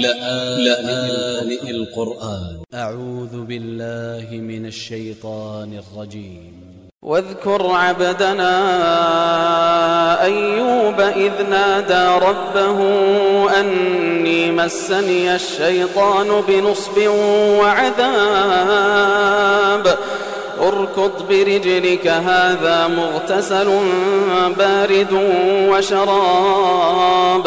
لآن القرآن. أ ع و ذ ب ا ل ل ه من ا ل ش ي ط ا ن ا ل ج ي م واذكر عبدنا أيوب إذ نادى ربه أني مسني الشيطان بنصب وعذاب. اركض برجلك هذا مغتسل بارد وشراب.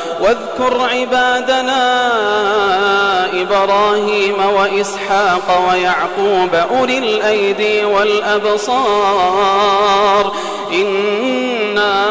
واذكر عبادنا إبراهيم وإسحاق ويعقوب أولي الأيدي والأبصار. إنا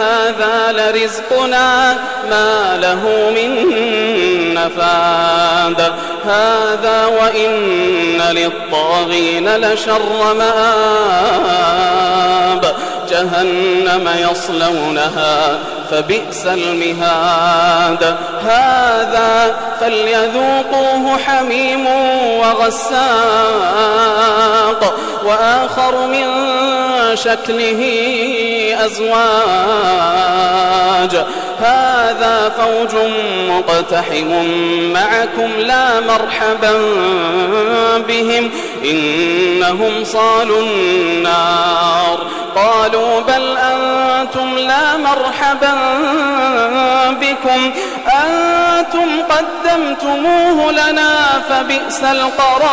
هذا لرزقنا ما له من نفاد. هذا وإن للطاغين لشر مآب. جهنم يصلونها فبئس المهاد. هذا فليذوقوه حميم وغساق. وآخر من شكله أزواج هذا فوج مقتحم معكم لا مرحبا بهم. إنهم صالوا النار. قالوا بل أنتم لا مرحبا بكم. أنتم قدمتموه لنا فبئس القرار.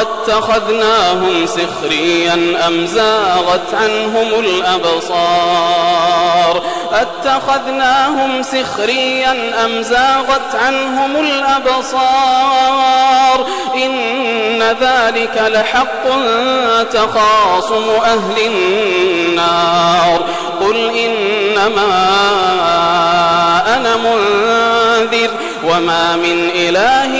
اتخذناهم سخريا أم زاغت عنهم الأبصار؟ اتخذناهم سخريا أم زاغت عنهم الأبصار؟ إن ذلك لحق تخاصم أهل النار. قل إنما أنا منذر وما من إله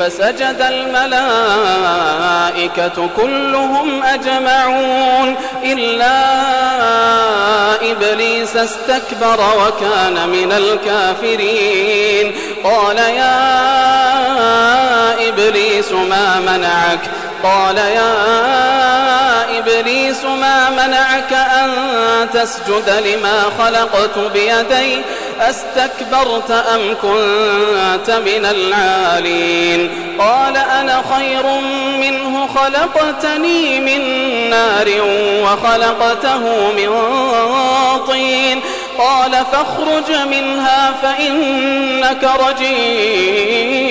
فسجد الملائكة كلهم أجمعون إلا إبليس استكبر وكان من الكافرين. قال يا إبليس ما منعك؟ قال يا إبليس ما منعك أن تسجد لما خلقت بيدي؟ أستكبرت أم كنت من العالين؟ قال أنا خير منه خلقتني من نار وخلقته من طين. قال فاخرج منها فإنك رجيم.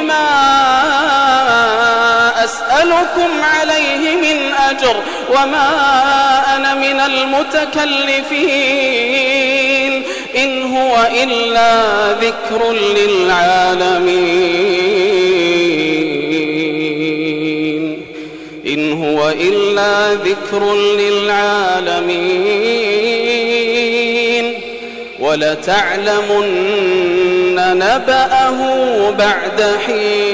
ما أسألكم عليه من أجر وما أنا من المتكلفين إن هو إلا ذكر للعالمين إن هو إلا ذكر للعالمين ولتعلمن نبأه بعد حين